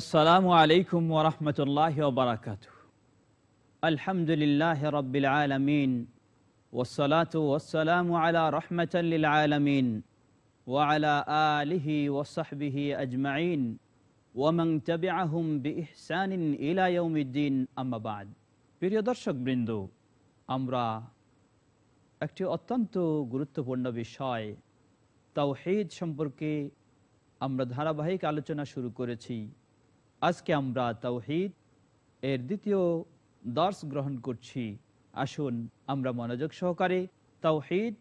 আসসালামু আলাইকুম ওরহমতুল্লাহ বারাকাত আলহামদুলিল্লাহ রবিল আলমিন। ওসলাত ওসালাম আলা রহমতাল আলমিন। আলিহি আজমাইন। আমাবাদ প্রিয় দর্শকবৃন্দ, আমরা একটি অত্যন্ত গুরুত্বপূর্ণ বিষয়, তাওহিদ সম্পর্কে আমরা ধারাবাহিক আলোচনা শুরু করেছি। আজকে আমরা তাওহীদ এর দ্বিতীয় দর্শ গ্রহণ করছি। আসুন আমরা মনোযোগ সহকারে তাওহীদ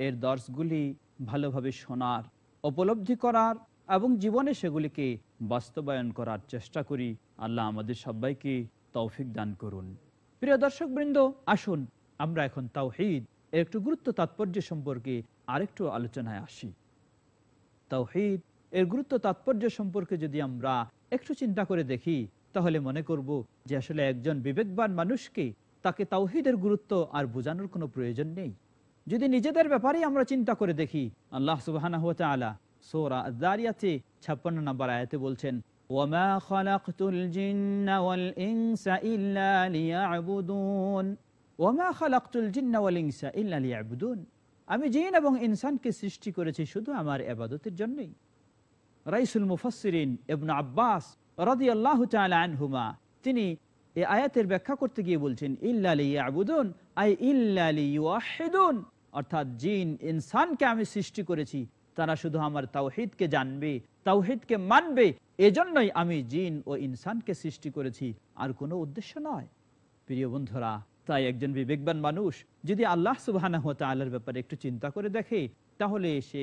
এর দর্শগুলি ভালোভাবে শোনার, উপলব্ধি করার এবং জীবনে সেগুলিকে বাস্তবায়ন করার চেষ্টা করি। আল্লাহ আমাদের সবাইকে তৌফিক দান করুন। প্রিয় দর্শক বৃন্দ আসুন আমরা এখন তাওহীদ এর একটু গুরুত্ব তাৎপর্য সম্পর্কে আরেকটু আলোচনায় আসি। তাওহীদ এর গুরুত্ব তাৎপর্য সম্পর্কে যদি আমরা একটু চিন্তা করে দেখি তাহলে মনে করব যে আসলে একজন বিবেকবান মানুষকে তাকে তাওহিদের গুরুত্ব আর বোঝানোর কোনো প্রয়োজন নেই যদি নিজেদের ব্যাপারে আমরা চিন্তা করে দেখি আল্লাহ সুবাহ সোরা দারিয়াতে ছাপ্পান্ন নম্বর আয়াতে বলছেন وما خلقت الجن والإنس إلا ليعبدون وما خلقت الجن والإنس إلا ليعبدون আমি জিন এবং ইনসানকে সৃষ্টি করেছি শুধু আমার এবাদতের জন্যই রাইসুল মুফাসসিরিন ইবনে আব্বাস রাদিয়াল্লাহু তাআলা আনহুমা, তিনি এই আয়াতের ব্যাখ্যা করতে গিয়ে বলছেন, ইল্লা লিয়াবুদুন, আই ইল্লা লিওয়াহিদুন অর্থাৎ জিন, ইনসানকে আমি সৃষ্টি করেছি, তারা শুধু আমার তাওহিদকে জানবে, তাওহিদকে মানবে, এজন্যই আমি জিন ও ইনসানকে সৃষ্টি করেছি, আর কোনো উদ্দেশ্য নয়। প্রিয় বন্ধুরা, তাই একজন বিবেকবান মানুষ যদি আল্লাহ সুবাহ ব্যাপারে একটু চিন্তা করে দেখে, তাহলে সে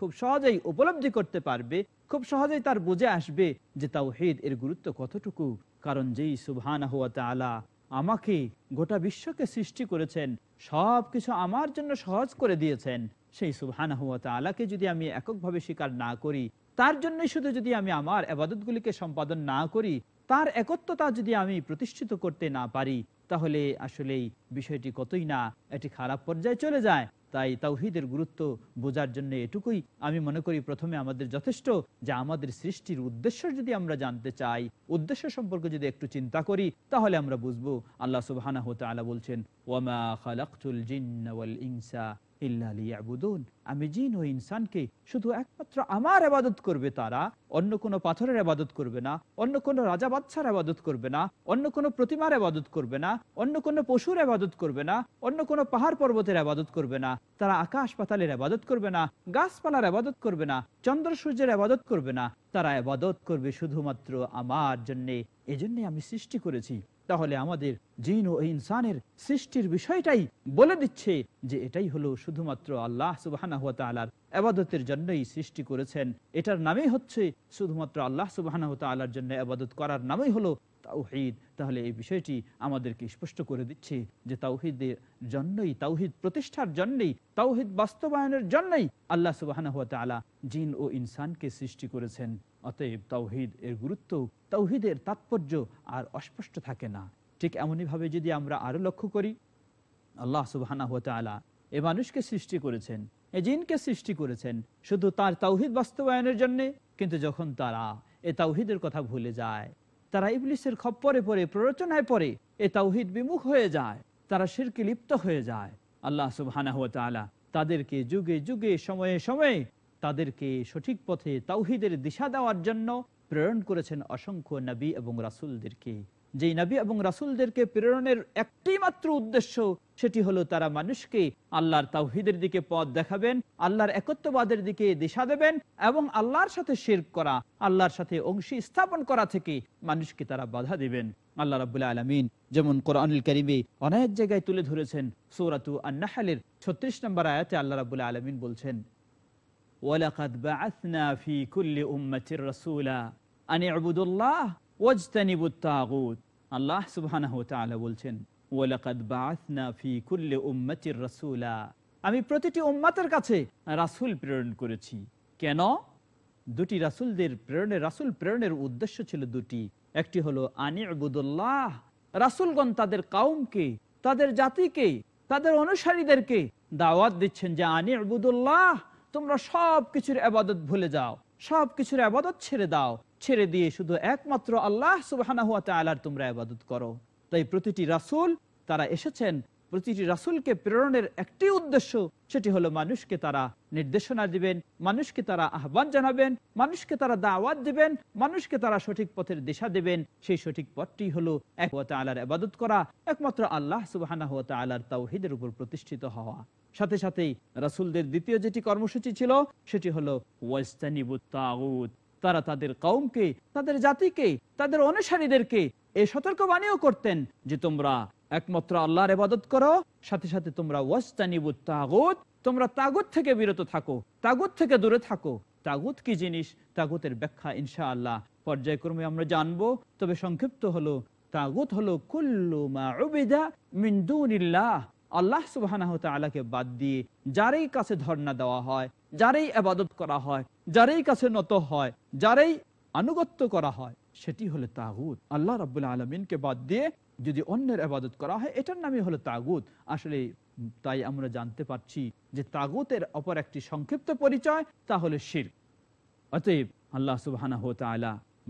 খুব সহজেই উপলব্ধি করতে পারবে, খুব সহজেই তার বুঝে আসবে যে তাওহিদ এর গুরুত্ব কতটুকু। কারণ যেই সুবহান আলা আমাকে গোটা বিশ্বকে সৃষ্টি করেছেন সব কিছু আমার জন্য সহজ করে দিয়েছেন, সেই সুবহান আলাকে যদি আমি এককভাবে স্বীকার না করি, তার জন্যই শুধু যদি আমি আমার আবাদতগুলিকে সম্পাদন না করি, তার একত্বতা যদি আমি প্রতিষ্ঠিত করতে না পারি, তাহলে আসলেই বিষয়টি কতই না, এটি খারাপ পর্যায়ে চলে যায়। তাই তাওহিদের গুরুত্ব বোঝার জন্য এটুকুই আমি মনে করি প্রথমে আমাদের যথেষ্ট যে আমাদের সৃষ্টির উদ্দেশ্য যদি আমরা জানতে চাই, উদ্দেশ্য সম্পর্কে যদি একটু চিন্তা করি, তাহলে আমরা বুঝব আল্লাহ আলা বলছেন ওয়ামা খালাকুল জিন্না আমি জিন ও ইনসানকে শুধু একমাত্র আমার আবাদত করবে তারা অন্য কোনো পাথরের আবাদত করবে না অন্য কোনো রাজা বাচ্চার আবাদত করবে না অন্য কোনো প্রতিমার আবাদত করবে না অন্য কোনো পশুর আবাদত করবে না অন্য কোনো পাহাড় পর্বতের আবাদত করবে না তারা আকাশ পাতালের আবাদত করবে না গাছপালার আবাদত করবে না চন্দ্র সূর্যের আবাদত করবে না তারা আবাদত করবে শুধুমাত্র আমার জন্যে এজন্যে আমি সৃষ্টি করেছি তাহলে আমাদের জিন ও ইনসানের সৃষ্টির বিষয়টাই বলে দিচ্ছে যে এটাই হলো শুধুমাত্র আল্লাহ সুবাহ আবাদতের জন্যই সৃষ্টি করেছেন। এটার নামেই হচ্ছে শুধুমাত্র আল্লাহ সুবাহ তালার জন্য আবাদত করার নামই হলো তাওহিদ। তাহলে এই বিষয়টি আমাদেরকে স্পষ্ট করে দিচ্ছে যে তাওহিদের জন্যই, তাওহিদ প্রতিষ্ঠার জন্যই, তাওহিদ বাস্তবায়নের জন্যই আল্লাহ সুবাহ জিন ও ইনসানকে সৃষ্টি করেছেন। অতএব তাওহিদ এর গুরুত্ব তাওহিদের তাৎপর্য আর অস্পষ্ট থাকে না। ঠিক এমনইভাবে যদি আমরা আরও লক্ষ্য করি, আল্লাহ সুবাহ এ মানুষকে সৃষ্টি করেছেন, এ জিনকে সৃষ্টি করেছেন, শুধু তার তাওহিদ বাস্তবায়নের জন্য, কিন্তু যখন তারা এ তাওহিদের কথা ভুলে যায়, তারা ইবলিসের খপ্পরে পরে প্ররোচনায় পরে এ তাওহিদ বিমুখ হয়ে যায়, তারা শিরকে লিপ্ত হয়ে যায়। আল্লাহ সুবাহ তাদেরকে যুগে যুগে, সময়ে সময়ে তাদেরকে সঠিক পথে তাওহিদের দিশা দেওয়ার জন্য প্রেরণ করেছেন অসংখ্য নবী এবং রাসুলদেরকে। যেই নবী এবং রাসুলদেরকে প্রেরণের একটি মাত্র উদ্দেশ্য, সেটি হলো তারা মানুষকে আল্লাহর তাওহিদের দিকে পথ দেখাবেন, আল্লাহর একত্ববাদের দিকে দিশা দেবেন এবং আল্লাহর সাথে শের করা, আল্লাহর সাথে অংশী স্থাপন করা থেকে মানুষকে তারা বাধা দিবেন। আল্লাহ রাবুল্লাহ আলমিন যেমন কোরআনুল করিমে অনেক জায়গায় তুলে ধরেছেন সৌরাতু আন্নাহালের ছত্রিশ নম্বর আয়াতে আল্লাহ রাবুল্লাহ আলমিন বলছেন বলছেন আমি প্রতিটি উম্মাতের কাছে রাসূল প্রেরণ করেছি। কেন? দুটি রাসূলদের প্রেরণের রাসূল প্রেরণের উদ্দেশ্য ছিল দুটি। একটি হলো, আনি ইবুদুল্লাহ রাসূলগণ তাদের কাউমকে, তাদের জাতিকে, তাদের অনুসারীদেরকে দাওয়াত দিচ্ছেন যে, আনি ইবুদুল্লাহ তোমরা সব কিছুর আবাদত ভুলে যাও সব কিছুর আবাদত ছেড়ে দাও। ছেড়ে দিয়ে শুধু একমাত্র আল্লাহ সুবাহ তোমরা আবাদত করো। তাই প্রতিটি রাসুল, তারা এসেছেন প্রতিটি রাসুলকে প্রেরণের একটি উদ্দেশ্য, সেটি হলো মানুষকে তারা নির্দেশনা দিবেন, মানুষকে তারা আহ্বান জানাবেন, মানুষকে তারা দাওয়াত দিবেন, মানুষকে তারা সঠিক পথের দিশা দেবেন। সেই সঠিক পথটি হলো এক আলার আবাদত করা, একমাত্র আল্লাহ সুবাহ আলার তাওহিদের উপর প্রতিষ্ঠিত হওয়া। সাথে সাথেই রাসুলদের দ্বিতীয় যেটি কর্মসূচি ছিল, সেটি হলো ওয়াস্তানিবুত তাগুত। তারা তাদের কৌমকে তাদের জাতিকে, তাদের অনুসারীদেরকে এই সতর্কবাণীও করতেন যে তোমরা একমাত্র আল্লাহর ইবাদত করো, সাথে সাথে তোমরা ওয়াস্তানিবুত তাগুত, তোমরা তাগুত থেকে বিরত থাকো, তাগুত থেকে দূরে থাকো। তাগুত কি জিনিস? তাগুতের ব্যাখ্যা ইনশা আল্লাহ পর্যায়ক্রমে আমরা জানব, তবে সংক্ষিপ্ত হলো, তাগুত হলো কুল্লু মা উবিদা মিন দুনিল্লাহ। আল্লাহ সুবাহ আলাকে বাদ দিয়ে যারই কাছে ধর্ণা দেওয়া হয়, যারই আবাদত করা হয়, যারই কাছে নত হয়, যারই আনুগত্য করা হয়, সেটি হলো তাগুত। আল্লাহ রাবুল্লাহ আলমিনকে বাদ দিয়ে যদি অন্যের আবাদত করা হয়, এটার নামই হলো তাগুত। আসলে তাই আমরা জানতে পারছি যে তাগুতের অপর একটি সংক্ষিপ্ত পরিচয়, তা হলো শির অতএব আল্লাহ সুবাহ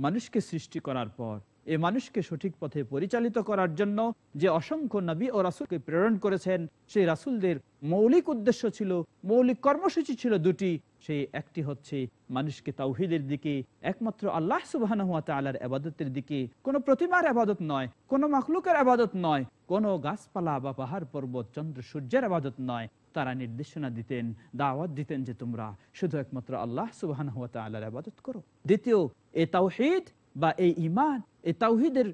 মানুষকে সৃষ্টি করার পর এ মানুষকে সঠিক পথে পরিচালিত করার জন্য যে অসংখ্য নবী ও রাসুলকে প্রেরণ করেছেন, সেই রাসুলদের মৌলিক উদ্দেশ্য ছিল, মৌলিক কর্মসূচি ছিল দুটি। সেই একটি হচ্ছে মানুষকে তাওহিদের দিকে, একমাত্র আল্লাহ সুবাহ আলার আবাদতের দিকে। কোনো প্রতিমার আবাদত নয়, কোনো মখলুকের আবাদত নয়, কোনো গাছপালা বা পাহাড় পর্বত, চন্দ্র, সূর্যের আবাদত নয়। তারা নির্দেশনা দিতেন, দাওয়াত দিতেন যে তোমরা শুধু একমাত্র আল্লাহ সুবাহ আল্লাহর আবাদত করো। দ্বিতীয়, এ তাওহিদ বা এই ইমান এই তাওহিদের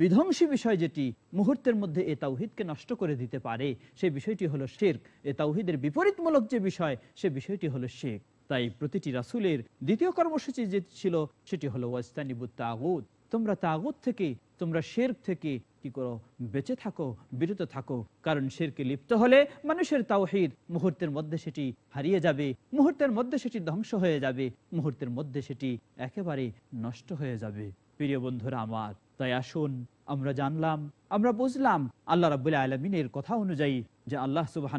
বিধ্বংসী বিষয় যেটি মুহূর্তের মধ্যে এ তাওহিদকে নষ্ট করে দিতে পারে, সে বিষয়টি হলো শেখ এ তাওহিদের বিপরীতমূলক যে বিষয়, সে বিষয়টি হলো শেখ তাই প্রতিটি রাসুলের দ্বিতীয় কর্মসূচি যে ছিল, সেটি হলো ওয়াস্তানিবুত তাগুদ তোমরা তাগুদ থেকে, তোমরা শের থেকে কি করো, বেঁচে থাকো, বিরত থাকো। কারণ শেরকে লিপ্ত হলে মানুষের তাওহিদ মুহূর্তের মধ্যে সেটি হারিয়ে যাবে, মুহূর্তের মধ্যে সেটি ধ্বংস হয়ে যাবে, মুহূর্তের মধ্যে সেটি একেবারে নষ্ট হয়ে যাবে। প্রিয় বন্ধুরা আমার, তাই আসুন, আমরা জানলাম, আমরা বুঝলাম আল্লাহ রাবুল্লাহ আলমিনের কথা অনুযায়ী যে আল্লাহ সুবাহ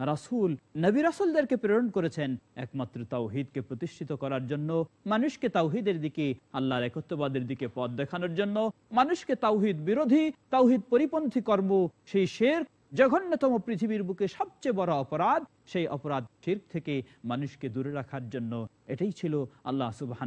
রাসুল, নবী রাসুলদেরকে প্রেরণ করেছেন। একমাত্র তাওহিদকে প্রতিষ্ঠিত করার জন্য, মানুষকে তাওহিদের দিকে, আল্লাহর একত্ববাদের দিকে পথ দেখানোর জন্য, মানুষকে তাওহিদ বিরোধী, তাওহিদ পরিপন্থী কর্ম, সেই শের জঘন্যতম পৃথিবীর বুকে সবচেয়ে বড় অপরাধ, সেই অপরাধ শির থেকে মানুষকে দূরে রাখার জন্য। এটাই ছিল আল্লাহ সুবাহ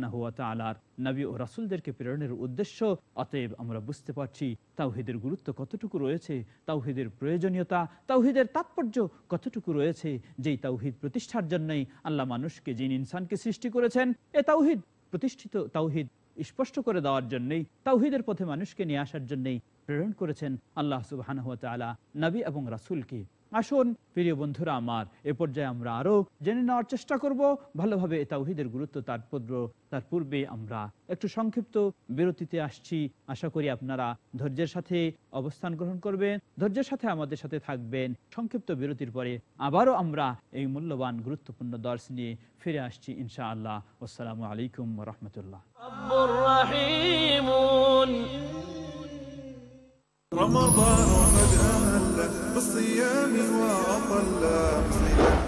নবী ও রাসুলদেরকে প্রেরণের উদ্দেশ্য। অতএব আমরা বুঝতে পারছি তাওহিদের গুরুত্ব কতটুকু রয়েছে, তাওহিদের প্রয়োজনীয়তা, তাওহিদের তাৎপর্য কতটুকু রয়েছে, যেই তাওহিদ প্রতিষ্ঠার জন্যই আল্লাহ মানুষকে যিনি ইনসানকে সৃষ্টি করেছেন। এ তাওহিদ প্রতিষ্ঠিত তাওহিদ স্পষ্ট করে দেওয়ার জন্যই, তাওহিদের পথে মানুষকে নিয়ে আসার জন্যই প্রেরণ করেছেন আল্লাহ সুবাহ নবী এবং রাসুলকে। আসুন প্রিয় বন্ধুরা আমার, এ পর্যায়ে আমরা আরও জেনে নেওয়ার চেষ্টা করব, ভালোভাবে তাওহিদের গুরুত্ব তার পদ্র তার পূর্বে আমরা একটু সংক্ষিপ্ত বিরতিতে আসছি। আশা করি আপনারা ধৈর্যের সাথে অবস্থান গ্রহণ করবেন, ধৈর্যের সাথে আমাদের সাথে থাকবেন। সংক্ষিপ্ত বিরতির পরে আবারও আমরা এই মূল্যবান গুরুত্বপূর্ণ দর্শ নিয়ে ফিরে আসছি ইনশা আল্লাহ আসসালামু আলাইকুম রহমতুল্লাহ।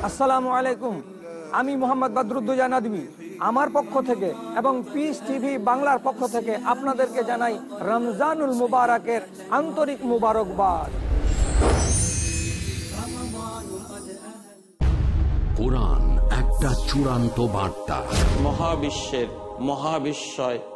আসসালামু আলাইকুম। আমি মোহাম্মদ বাদরুদ্দোজা নাদবি। আমার পক্ষ থেকে এবং পিস টিভি বাংলার পক্ষ থেকে আপনাদেরকে জানাই রমজানুল মুবারকের আন্তরিক মুবারকবাদ। কোরআন একটা চূড়ান্ত বার্তা। মহাবিশ্বের মহাবিশ্বয়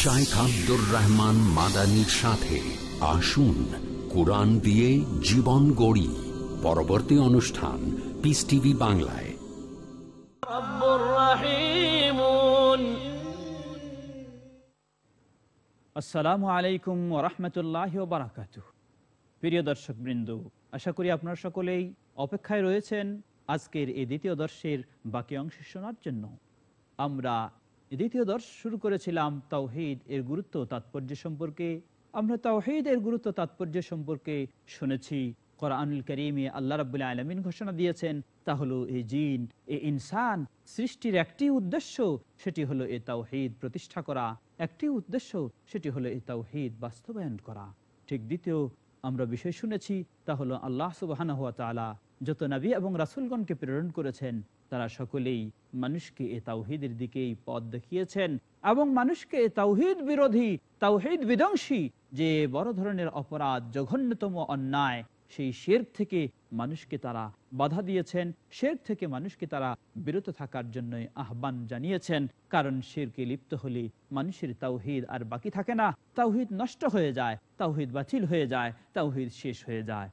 শাইখ আব্দুর রহমান মাদানির সাথে আসুন কোরআন দিয়ে জীবন গড়ি। পরবর্তী অনুষ্ঠান পিস টিভি বাংলায়। আসসালামু আলাইকুম ওরহমতুল্লাহ বারাকাত প্রিয় দর্শক বৃন্দ আশা করি আপনার সকলেই অপেক্ষায় রয়েছেন আজকের এই দ্বিতীয় দর্শের বাকি অংশ শোনার জন্য। আমরা দ্বিতীয় দর্শ শুরু করেছিলাম তাওহিদ এর গুরুত্ব তাৎপর্য সম্পর্কে। আমরা তাওহিদ এর গুরুত্ব তাৎপর্য সম্পর্কে শুনেছি। কোরআনুল করিমে আল্লাহ রাবুল্লাহ আলমিন ঘোষণা দিয়েছেন, তা হলো এই জিন, এ ইনসান, সৃষ্টির একটি উদ্দেশ্য, সেটি হলো এ তাওহিদ প্রতিষ্ঠা করা। একটি উদ্দেশ্য, সেটি হলো এই তাওহিদ বাস্তবায়ন করা। ঠিক দ্বিতীয় আমরা বিষয় শুনেছি, তা হলো আল্লাহ সুবাহানা হাত যত নবী এবং রাসুলগণকে প্রেরণ করেছেন, তারা সকলেই মানুষকে এ তাওহিদের দিকেই পথ দেখিয়েছেন এবং মানুষকে তাওহিদ বিরোধী, তাওহিদ বিধ্বংসী, যে বড় ধরনের অপরাধ, জঘন্যতম অন্যায়, সেই শের থেকে মানুষকে তারা বাধা দিয়েছেন, শের থেকে মানুষকে তারা বিরত থাকার জন্য আহ্বান জানিয়েছেন। কারণ শেরকে লিপ্ত হলে মানুষের তাওহিদ আর বাকি থাকে না। তাওহিদ নষ্ট হয়ে যায়, তাওহিদ বাতিল হয়ে যায়, তাওহিদ শেষ হয়ে যায়।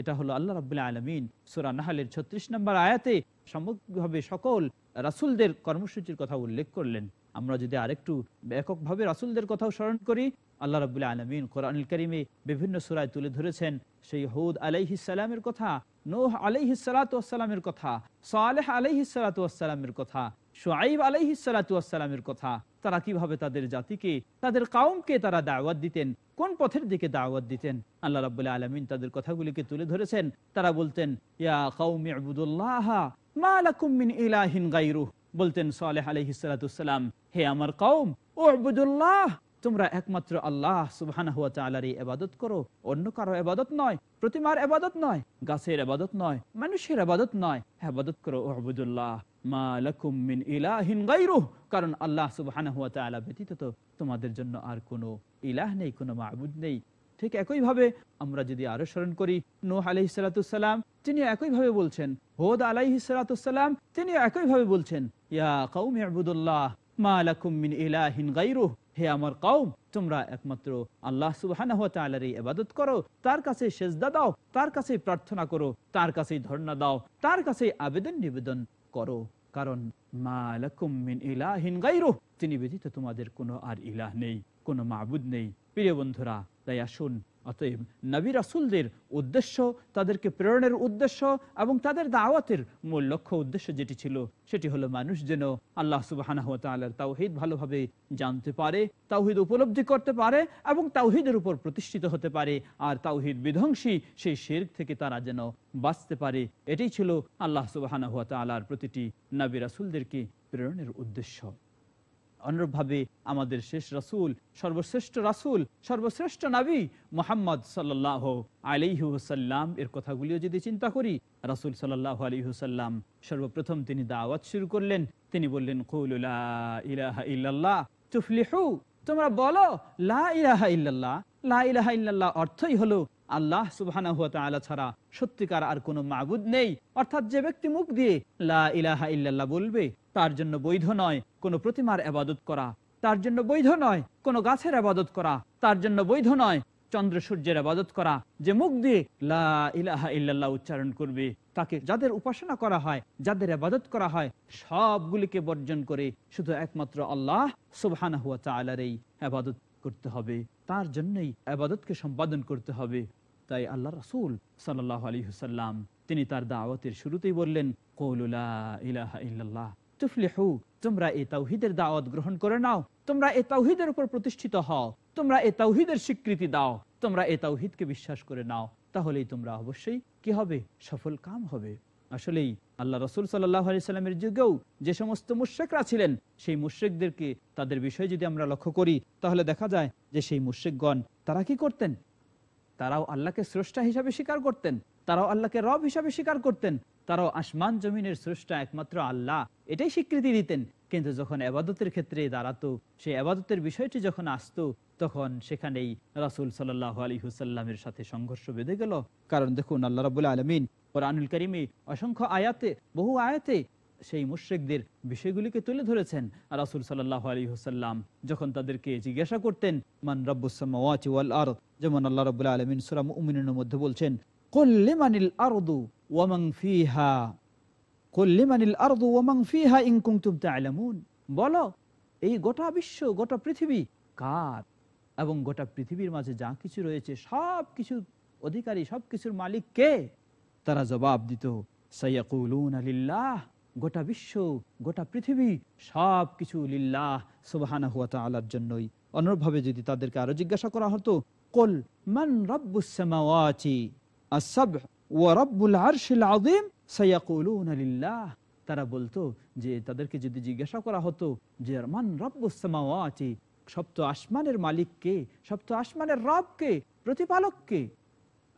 এটা হলো আল্লাহ রাবুল্লাহ আলমিন সুরা নাহালের ছত্রিশ নম্বর আয়াতে সামগ্রিকভাবে সকল রাসুলদের কর্মসূচির কথা উল্লেখ করলেন। আমরা যদি আরেকটু এককভাবে রাসুলদের কথাও স্মরণ করি, আল্লাহ রাবুল্লাহ আলমিন কোরআনুল করিমে বিভিন্ন সুরায় তুলে ধরেছেন, সেই হৌদ আলাইহিসালামের কথা, নোহ আলাইহিসালাতামের কথা, সালেহ আলাইহিসালাতামের কথা সোয়াইব আলাইহিসালাতামের কথা। তারা কীভাবে তাদের জাতিকে, তাদের কাউমকে তারা দাওয়াত দিতেন কোন পথের দিকে দাওয়াত দিতেন? আল্লাহ রাবুল্লাহ আলমিন তাদের কথাগুলিকে তুলে ধরেছেন। তারা বলতেন বলতেন সালেহ আলহিসাম হে আমার কৌম ও তোমরা একমাত্র আল্লাহ সুবহান এবাদত করো। অন্য কারও এবাদত নয়, প্রতিমার এবাদত নয়, গাছের এবাদত নয়, মানুষের এবাদত নয়। এবাদত করো ও আবুদুল্লাহ মা লাকুম মিন ইলাহিন গাইরুহ কারণ আল্লাহ সুবহান হুয়া চালা ব্যতীত তো তোমাদের জন্য আর কোনো ইলাহ নেই, কোনো মাহবুদ নেই। ঠিক একইভাবে আমরা যদি আরও স্মরণ করি, নোহ আলহি সালাতাম তিনি একইভাবে বলছেন। হোদ আলাইহি সালাতাম তিনি একইভাবে বলছেন, ইয়া কৌম মা লাকুম মিন ইলাহিন গাইরুহ হে আমার তোমরা একমাত্র আল্লাহ ইবাদত করো, তার কাছে সেজদা দাও, তার কাছে প্রার্থনা করো, তার কাছে ধর্ণা দাও, তার কাছে আবেদন নিবেদন করো। কারণ, মা লাকুম মিন ইলাহিন গাইরুহ তিনি ব্যতীত তোমাদের কোনো আর ইলাহ নেই। কোনো মাবুদ নেই। প্রিয় বন্ধুরা তাই আসুন অতএব নবী রাসুলদের উদ্দেশ্য, তাদেরকে প্রেরণের উদ্দেশ্য এবং তাদের দাওয়াতের মূল লক্ষ্য উদ্দেশ্য যেটি ছিল, সেটি হলো মানুষ যেন আল্লাহ সুবাহ তাওহিদ ভালোভাবে জানতে পারে, তাওহিদ উপলব্ধি করতে পারে এবং তাওহিদের উপর প্রতিষ্ঠিত হতে পারে। আর তাওহিদ বিধ্বংসী, সেই শের থেকে তারা যেন বাঁচতে পারে। এটাই ছিল আল্লাহ সুবাহ প্রতিটি নবী রাসুলদেরকে প্রেরণের উদ্দেশ্য। অনুরূপভাবে আমাদের শেষ রাসুল, সর্বশ্রেষ্ঠ রাসুল, সর্বশ্রেষ্ঠ নাবি মোহাম্মদ সাল্লাহ আলিহুসাল্লাম এর কথাগুলিও যদি চিন্তা করি, রাসুল সাল্লাহ আলিহুসাল্লাম সর্বপ্রথম তিনি দাওয়াত শুরু করলেন। তিনি বললেন তোমরা বলো, লা ইলাহা ইল্লাল্লাহ। লা অর্থই হলো আল্লাহ সুবাহ ছাড়া সত্যিকার আর কোনো মাবুদ নেই। অর্থাৎ যে ব্যক্তি মুখ দিয়ে লা ইলাহা ইল্লাল্লাহ বলবে, তার জন্য বৈধ নয় কোনো প্রতিমার আবাদত করা, তার জন্য বৈধ নয় কোনো গাছের আবাদত করা, তার জন্য বৈধ নয় চন্দ্র সূর্যের আবাদত করা, যে মুখ দিয়ে লা ইলাহা ইল্লাল্লাহ উচ্চারণ করবে, তাকে যাদের উপাসনা করা হয়, যাদের আবাদত করা হয়, সবগুলিকে বর্জন করে শুধু একমাত্র আল্লাহ সুবহান হুয়া চালারেই আবাদত করতে হবে। তার জন্যই আবাদতকে সম্পাদন করতে হবে। তাই আল্লাহ রাসুল সাল্লাহ আলী হুসাল্লাম তিনি তার দাওয়াতের শুরুতেই বললেন তোমরা এই তাওহিদের দাওয়াত গ্রহণ করে নাও, তোমরা এই তাওহিদের উপর প্রতিষ্ঠিত হও, তোমরা এই তাওহিদের স্বীকৃতি দাও, তোমরা এই তাওহিদকে বিশ্বাস করে নাও, তাহলেই তোমরা অবশ্যই কি হবে? সফল কাম হবে। আসলেই আল্লাহ রসুল সাল্লাহ সাল্লামের যুগেও যে সমস্ত মুশ্রেকরা ছিলেন, সেই মুশ্রেকদেরকে তাদের বিষয়ে যদি আমরা লক্ষ্য করি, তাহলে দেখা যায় যে সেই মুশ্রেকগণ তারা কি করতেন? তারাও আল্লাহকে স্রষ্টা হিসাবে স্বীকার করতেন, তারাও আল্লাহকে রব হিসাবে স্বীকার করতেন, তারাও আসমান জমিনের স্রষ্টা একমাত্র আল্লাহ, এটাই স্বীকৃতি দিতেন। কিন্তু যখন আবাদতের ক্ষেত্রে দাঁড়াতো, সেই আবাদতের বিষয়টি যখন আসতো, তখন সেখানেই রাসুল সাল্লাহ আলী হুসাল্লামের সাথে সংঘর্ষ বেঁধে গেল। কারণ দেখুন, আল্লাহ রবুল্লা আলমিন কোরআনুল করিমে অসংখ্য আয়াতে, বহু আয়াতে সেই মুশ্রিকদের বিষয়গুলিকে তুলে ধরেছেন রাসুল সাল্লাহ আলী হুসাল্লাম যখন তাদেরকে জিজ্ঞাসা করতেন, মান রব্বুসামাওয়াতি ওয়াল আরদ? যেমন আল্লাহ রাব্বুল আলামিন সূরা মুমিনুনের মধ্যে বলছেন, কুল লিমানিল আরদু ওয়া মান ফিহা? কুল লিমানিল আরদু ওয়া মান ফিহা ইন কুনতুম তা'লামুন? বলো, এই গোটা বিশ্ব, গোটা পৃথিবী কার? এবং গোটা পৃথিবীর মাঝে যা কিছু রয়েছে, সব অধিকারী, সব কিছুর মালিক কে? তারা জবাব দিত সাইয়াকুলুন আলিল্লাহ গোটা বিশ্ব, গোটা পৃথিবী সব কিছু লিল্লাহ সুবাহানা হুয়া তালার জন্যই। অনুরূপভাবে যদি তাদেরকে আরও জিজ্ঞাসা করা হতো, কল মান আযীম? লিল্লাহ। তারা বলতো যে তাদেরকে যদি জিজ্ঞাসা করা হতো যে, মান সপ্ত আসমানের মালিক কে সপ্ত আসমানের রব কে প্রতিপালক কে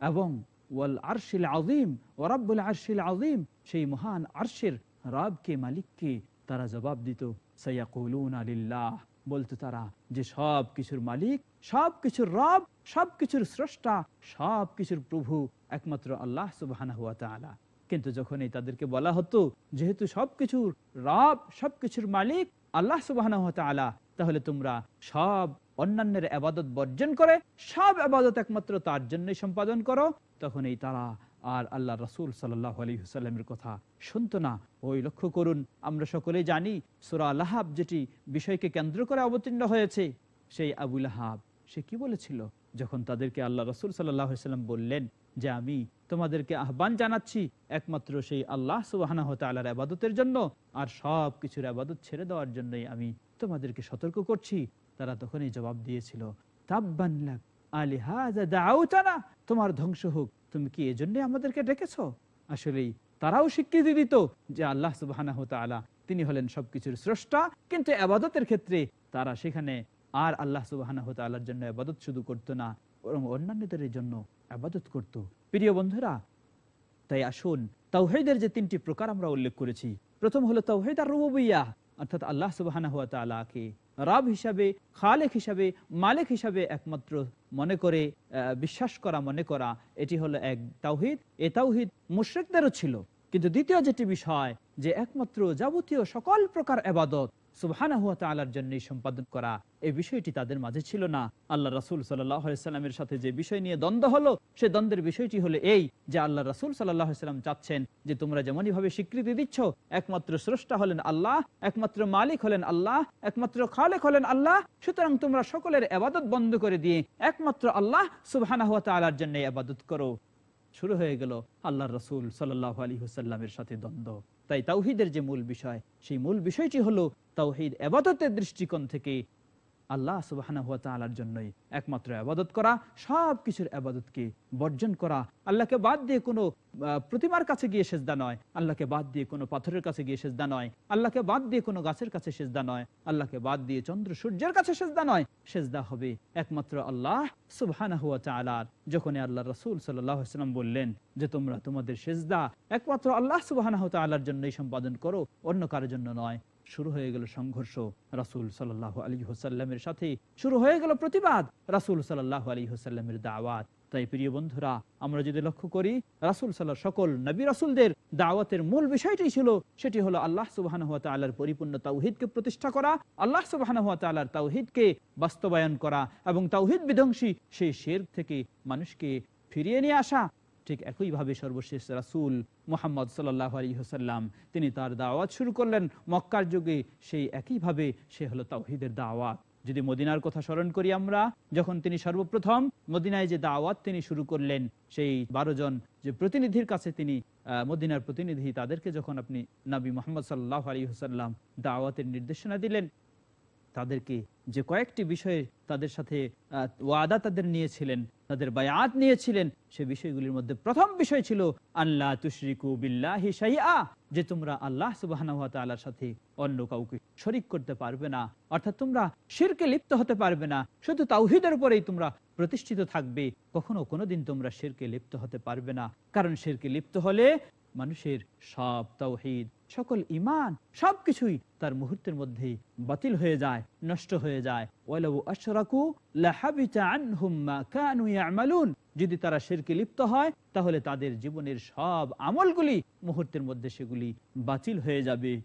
এবং, ওয়াল আরশিল আজিম ওরাব্বুল আরশিল আজিম সেই মহান আরশের রবকে, মালিককে তারা জবাব দিত, সৈয়াকুলুন বলতো তারা যে সব কিছুর মালিক, সব কিছুর রব, সব কিছুর স্রষ্টা, সব কিছুর প্রভু একমাত্র আল্লাহ সুবাহ কিন্তু যখন এই তাদেরকে বলা হতো, যেহেতু সবকিছুর রব সবকিছুর মালিক আল্লাহ সুবাহ তাহলে তোমরা সব অন্যান্যের আবাদত বর্জন করে, সব আবাদত একমাত্র তার জন্যই সম্পাদন করো। তখন এই তারা আর আল্লাহ রসুল সাল্লাহ আলী হুসাল্লামের কথা শুনতো না। ওই লক্ষ্য করুন, আমরা সকলেই জানি সুরা আল্লাহাব যেটি বিষয়কে কেন্দ্র করে অবতীর্ণ হয়েছে, সেই আবুল আহাব সে কি বলেছিল? যখন তাদেরকে আল্লাহ রসুল সাল্লাম বললেন যে, আমি তোমাদেরকে আহ্বান জানাচ্ছি একমাত্র সেই আল্লাহ সুবাহ তালার আবাদতের জন্য, আর সব কিছুর আবাদত ছেড়ে দেওয়ার জন্যই আমি তোমাদেরকে সতর্ক করছি। তারা তখনই জবাব দিয়েছিল তাব্বান্লাক আলী হাজা দাউতানা, তোমার ধ্বংস হোক, তুমি কি এজন্য আমাদেরকে ডেকেছ? আসলেই তারাও স্বীকৃতি দিত যে আল্লাহ সুবাহ তিনি হলেন সবকিছুর স্রষ্টা। কিন্তু আবাদতের ক্ষেত্রে তারা সেখানে আর আল্লাহ সুবাহ তাল্লার জন্য আবাদত শুধু করতো না, বরং অন্যান্যদের জন্য আবাদত করত। প্রিয় বন্ধুরা, তাই আসুন তাওহেদের যে তিনটি প্রকার আমরা উল্লেখ করেছি। প্রথম হলো তাওহেদ আর রুবইয়া অর্থাৎ আল্লাহ সুবাহ তালাকে রব হিসাবে, খালেক হিসাবে, মালিক হিসাবে একমাত্র মনে করে বিশ্বাস করা, মনে করা, এটি হলো এক তাওহিদ। এ তাওহিদ মুশ্রিকদেরও ছিল। কিন্তু দ্বিতীয় যেটি বিষয়, যে একমাত্র যাবতীয় সকল প্রকার আবাদত সুবহানা হুয়া তালার জন্যই সম্পাদন করা। এই বিষয়টি তাদের মাঝে ছিল না। আল্লাহ রাসুল সাল্লামের সাথে যে বিষয় নিয়ে দ্বন্দ্ব হলো, সে দ্বন্দ্বের বিষয়টি হলো এই যে আল্লাহ রাসুল সাল্লাম চাচ্ছেন যে তোমরা যেমনই ভাবে স্বীকৃতি দিচ্ছ, একমাত্র স্রষ্টা হলেন আল্লাহ, একমাত্র মালিক হলেন আল্লাহ, একমাত্র খালেক হলেন আল্লাহ, সুতরাং তোমরা সকলের আবাদত বন্ধ করে দিয়ে একমাত্র আল্লাহ সুবহানা হুয়া তালার জন্য আবাদত করো। শুরু হয়ে গেল আল্লাহ রসুল সাল্লাহ আলী হুসাল্লামের সাথে দ্বন্দ্ব। তাই তাওহিদের যে মূল বিষয়, সেই মূল বিষয়টি হলো তাওহিদ আবাদতের দৃষ্টিকোণ থেকে আল্লাহ সুবাহ জন্যই একমাত্র আবাদত করা সব কিছুর আবাদতকে বর্জন করা। আল্লাহকে বাদ দিয়ে কোনো প্রতিমার কাছে গিয়ে সেজদা নয়। আল্লাহকে বাদ দিয়ে কোনো পাথরের কাছে গিয়ে সেজদা নয়। আল্লাহকে বাদ দিয়ে কোনো গাছের কাছে সেজদা নয়। আল্লাহকে বাদ দিয়ে চন্দ্র সূর্যের কাছে সেজদা নয়। সেজদা হবে একমাত্র আল্লাহ সুবাহ যখন আল্লাহ রসুল সাল্লাম বললেন যে, তোমরা তোমাদের সেজদা একমাত্র আল্লাহ সুবাহ তাল্লাহর জন্যই সম্পাদন করো, অন্য কারোর জন্য নয়। শুরু হয়ে গেল সংঘর্ষ রাসুল সাল্লাহ আলী হোসাল্লামের সাথে শুরু হয়ে গেল প্রতিবাদ রাসুল সাল্লাহ আলী হোসাল্লামের দাওয়াত। তাই প্রিয় বন্ধুরা, আমরা যদি লক্ষ্য করি, রাসুল সাল্লাহ সকল নবী রাসুলদের দাওয়াতের মূল বিষয়টি ছিল, সেটি হলো আল্লাহ সুবাহ তাল্লার পরিপূর্ণ তাওহিদকে প্রতিষ্ঠা করা, আল্লাহ সুবাহ তাল্লার তাওহিদকে বাস্তবায়ন করা এবং তাওহিদ বিধ্বংসী সেই শের থেকে মানুষকে ফিরিয়ে নিয়ে আসা ঠিক একইভাবে সর্বশেষ রাসুল মোহাম্মদ সাল্লাহ আলী হোসাল্লাম তিনি তার দাওয়াত শুরু করলেন। মক্কার যুগে সেই একইভাবে সে হলো তাওহিদের দাওয়াত। যদি মদিনার কথা স্মরণ করি আমরা, যখন তিনি সর্বপ্রথম মদিনায় যে দাওয়াত তিনি শুরু করলেন, সেই বারো জন যে প্রতিনিধির কাছে তিনি মদিনার প্রতিনিধি, তাদেরকে যখন আপনি নবী মোহাম্মদ সাল্লাহ আলী হুসাল্লাম দাওয়াতের নির্দেশনা দিলেন, তাদেরকে যে কয়েকটি বিষয়ে তাদের সাথে ওয়াদা তাদের নিয়েছিলেন তাদের বায়াত নিয়েছিলেন। সে বিষয়গুলির মধ্যে প্রথম বিষয় ছিল আল্লাহ তুশরিকু বিল্লাহি শাইআ, যে তোমরা আল্লাহ ওয়া সাথে অন্য কাউকে শরিক করতে পারবে না। অর্থাৎ তোমরা শিরকে লিপ্ত হতে পারবে না। শুধু তাওহিদের উপরেই তোমরা প্রতিষ্ঠিত থাকবে। কখনো কোনোদিন তোমরা শিরকে লিপ্ত হতে পারবে না। কারণ শিরকে লিপ্ত হলে মানুষের সব তাওহিদ সকল ইমান সবকিছুই তার মুহূর্তের মধ্যে বাতিল হয়ে যায়, নষ্ট হয়ে যায়। যদি তারা শেরকে লিপ্ত হয়, তাহলে তাদের জীবনের সব আমলগুলি মুহূর্তের মধ্যে সেগুলি বাতিল হয়ে যাবে।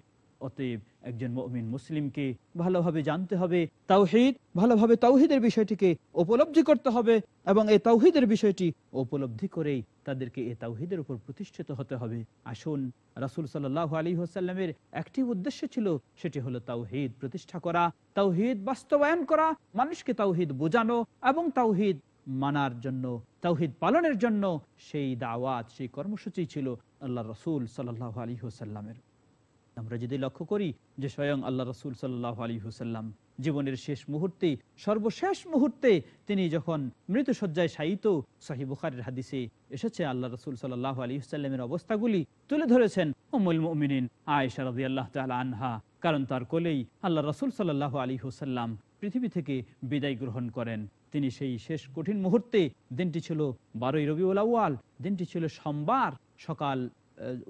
অতএব একজন মমিন মুসলিমকে ভালোভাবে জানতে হবে তাওহিদ, ভালোভাবে তাওহিদের বিষয়টিকে উপলব্ধি করতে হবে এবং এই তাওহিদের বিষয়টি উপলব্ধি করেই তাদেরকে এই তাওহিদের উপর প্রতিষ্ঠিত হতে হবে। আসুন, রাসুল সাল্লাহ আলী হোসাল্লামের একটি উদ্দেশ্য ছিল, সেটি হলো তাওহিদ প্রতিষ্ঠা করা, তাওহিদ বাস্তবায়ন করা, মানুষকে তাওহিদ বোঝানো এবং তাওহিদ মানার জন্য, তাওহিদ পালনের জন্য সেই দাওয়াত, সেই কর্মসূচি ছিল আল্লাহ রসুল সাল্লাহ আলী হোসাল্লামের আমরা যদি লক্ষ্য করি যে স্বয়ং আল্লাহ রসুল সাল্লাহ আলী হুসাল্লাম জীবনের শেষ মুহূর্তে, সর্বশেষ মুহূর্তে তিনি যখন মৃত্যুসজ্জায় শায়িত সাহি বুখারের হাদিসে এসেছে, আল্লাহ রসুল সাল্লাহ আলী হুসাল্লামের অবস্থাগুলি তুলে ধরেছেন উমুল মিনিন আয়েশা রাজি আল্লাহ তালা আনহা কারণ তার কোলেই আল্লাহ রসুল সাল্লাহ আলী হুসাল্লাম পৃথিবী থেকে বিদায় গ্রহণ করেন। তিনি সেই শেষ কঠিন মুহূর্তে, দিনটি ছিল বারোই রবিউল আউয়াল, দিনটি ছিল সোমবার সকাল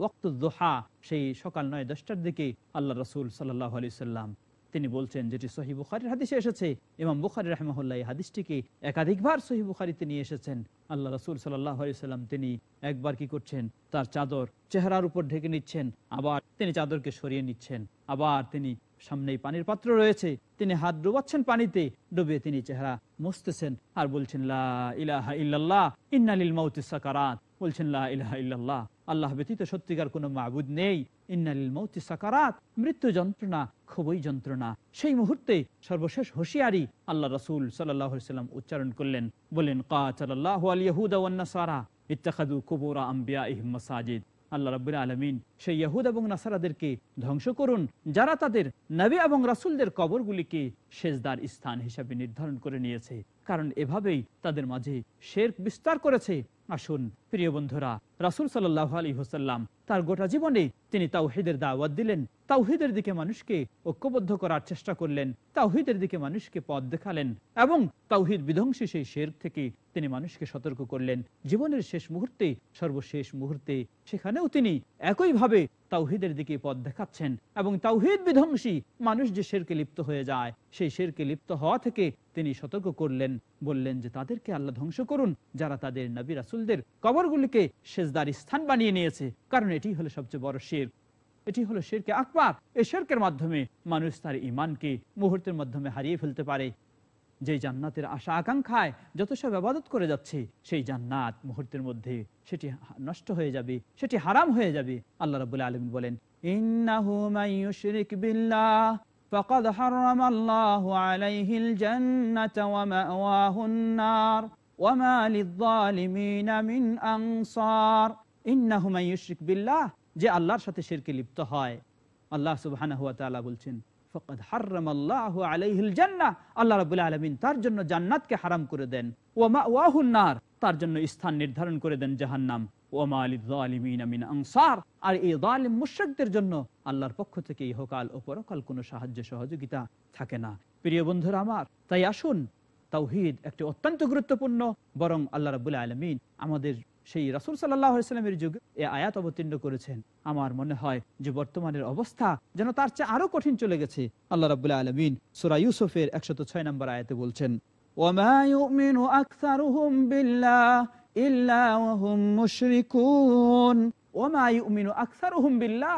ওয়াক্তুদ্দোহা সেই সকাল নয়, দশটার দিকে আল্লাহ রসুল সাল্লাহ আলি সাল্লাম তিনি বলছেন, যেটি সহি বুখারির হাদিসে এসেছে এবং বুখারি রহমহল্লা এই হাদিসটিকে একাধিকবার সহি বুখারিতে নিয়ে এসেছেন। আল্লাহ রসুল সাল্লাহ সাল্লাম তিনি একবার কি করছেন, তার চাদর চেহারার উপর ঢেকে নিচ্ছেন, আবার তিনি চাদরকে সরিয়ে নিচ্ছেন, আবার তিনি সামনেই পানির পাত্র রয়েছে। তিনি হাত ডুবাচ্ছেন পানিতে ডুবে তিনি চেহারা মুছতেছেন আর বলছেন বলছেন আল্লাহ ব্যতীত সত্যিকার কোনো মাবুদ নেই। ইন্নালিল মৌতি সাকারাত, মৃত্যু যন্ত্রণা খুবই যন্ত্রণা। সেই মুহূর্তে সর্বশেষ হুঁশিয়ারি আল্লাহ রসুল সাল্লাম উচ্চারণ করলেন। বলেন কাচাল্লাহ আলিয়াহুদা ওয়ান্নাসারা ইত্তাখাদু কুবুরা আম্বিয়া ইহিম মাসাজিদ। আল্লাহ রাবুল আলমিন সেই ইয়াহুদ এবং নাসারাদেরকে ধ্বংস করুন, যারা তাদের নবী এবং রাসুলদের কবরগুলিকে শেষদার স্থান হিসাবে নির্ধারণ করে নিয়েছে। কারণ এভাবেই তাদের মাঝে শের বিস্তার করেছে। আসুন প্রিয় বন্ধুরা, রাসুল সাল্লাহ আলী হোসাল্লাম তার গোটা জীবনে তিনি তাওহিদের দাওয়াত দিলেন, তাওহিদের দিকে মানুষকে ঐক্যবদ্ধ করার চেষ্টা করলেন, তাওহিদের দিকে মানুষকে পথ দেখালেন এবং তাওহিদ বিধ্বংসী সেই শের থেকে তিনি মানুষকে সতর্ক করলেন। জীবনের শেষ মুহূর্তে, সর্বশেষ মুহূর্তে সেখানেও তিনি একইভাবে তাওহিদের দিকে পথ দেখাচ্ছেন এবং তাওহিদ বিধ্বংসী মানুষ যে শেরকে লিপ্ত হয়ে যায়, সেই শেরকে লিপ্ত হওয়া থেকে তিনি সতর্ক করলেন, বললেন যে তাদেরকে আল্লাহ ধ্বংস করুন, যারা তাদের নবী রাসুলদের কবরগুলিকে শেষদার স্থান বানিয়ে নিয়েছে কারণ এটি হলো সবচেয়ে বড় শের এটি হলো শেরকে আকবার এই শেরকের মাধ্যমে মানুষ তার ইমানকে মুহূর্তের মাধ্যমে হারিয়ে ফেলতে পারে যে জান্নাতের আশা আকাঙ্ক্ষায় যত সব আবাদত করে যাচ্ছে সেই জান্নাত মুহূর্তের মধ্যে সেটি নষ্ট হয়ে যাবে সেটি হারাম হয়ে যাবে আল্লাহ রাবুল আলম বলেন ইন্নাহু মাইয়ুশরিক বিল্লাহ فقد حرم الله عليه الجنة ومأواه النار যে আল্লাহর সাথে শিরকে লিপ্ত হয়। আল্লাহ সুবহানাহু ওয়া তাআলা বলছেন আল্লাহ রাব্বুল আলামিন তার জন্য জান্নাতকে হারাম করে দেন। তার জন্য স্থান নির্ধারণ করে দেন জাহান্নাম। ওয়া লিদ্দালিমিনা আর এই জালিম মুশরিকদের জন্য আল্লাহর পক্ষ থেকে ইহকাল ও পরকাল কোনো সাহায্য সহযোগিতা থাকে না। প্রিয় বন্ধুরা আমার, তাই আসুন তৌহিদ একটি অত্যন্ত গুরুত্বপূর্ণ, বরং আল্লাহ রাবুল্লাহ আলমিন আমাদের সেই রাসুল সাল্লাহামের ইসলামের যুগে এ আয়াত অবতীর্ণ করেছেন। আমার মনে হয় যে বর্তমানের অবস্থা যেন তার চেয়ে আরও কঠিন চলে গেছে। আল্লাহ রাবুল্লাহ আলমিন সুরা ইউসুফের একশত ছয় নম্বর আয়াতে বলছেন ইল্লা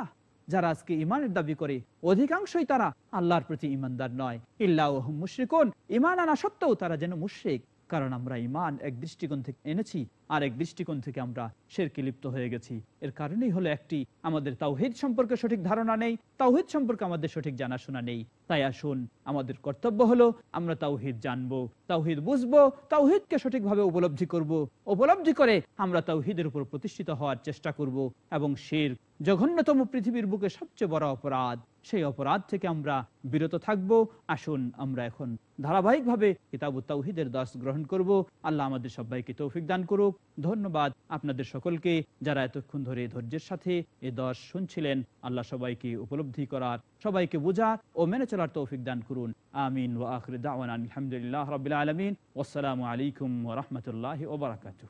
যারা আজকে ইমানের দাবি করে, অধিকাংশই তারা আল্লাহর প্রতি ইমানদার নয়। ইল্লাহ মুশ্রিকুন। ইমান আনা সত্ত্বেও তারা যেন মুশ্রিক। কারণ আমরা ইমান এক দৃষ্টিকোণ থেকে এনেছি আর এক দৃষ্টিকোণ থেকে আমরা শেরকে লিপ্ত হয়ে গেছি। এর কারণেই হলো একটি, আমাদের তাওহিদ সম্পর্কে সঠিক ধারণা নেই, তাওহিদ সম্পর্কে আমাদের সঠিক জানাশোনা নেই। তাই আসুন, আমাদের কর্তব্য হলো আমরা তাওহিদ জানব, তাওহিদ বুঝব, তাওহিদকে সঠিকভাবে উপলব্ধি করব। উপলব্ধি করে আমরা তাওহিদের উপর প্রতিষ্ঠিত হওয়ার চেষ্টা করব এবং শের জঘন্যতম পৃথিবীর বুকে সবচেয়ে বড় অপরাধ সেই অপরাধ থেকে আমরা বিরত থাকব। আসুন আমরা এখন ধারাবাহিকভাবে কিতাব তাওহিদের দশ গ্রহণ করব। আল্লাহ আমাদের সবাইকে তৌফিক দান করুক। ধন্যবাদ আপনাদের সকলকে যারা এতক্ষণ ধরে ধৈর্যের সাথে এ দশ শুনছিলেন। আল্লাহ সবাইকে উপলব্ধি করার, সবাইকে বোঝার ও মেনে চলার তৌফিক দান করুন। আমিন আলহামদুলিল্লাহ রবিল আলমিন। ওসালামু আলাইকুম ওরহমতুল্লাহ ওবরাকাতু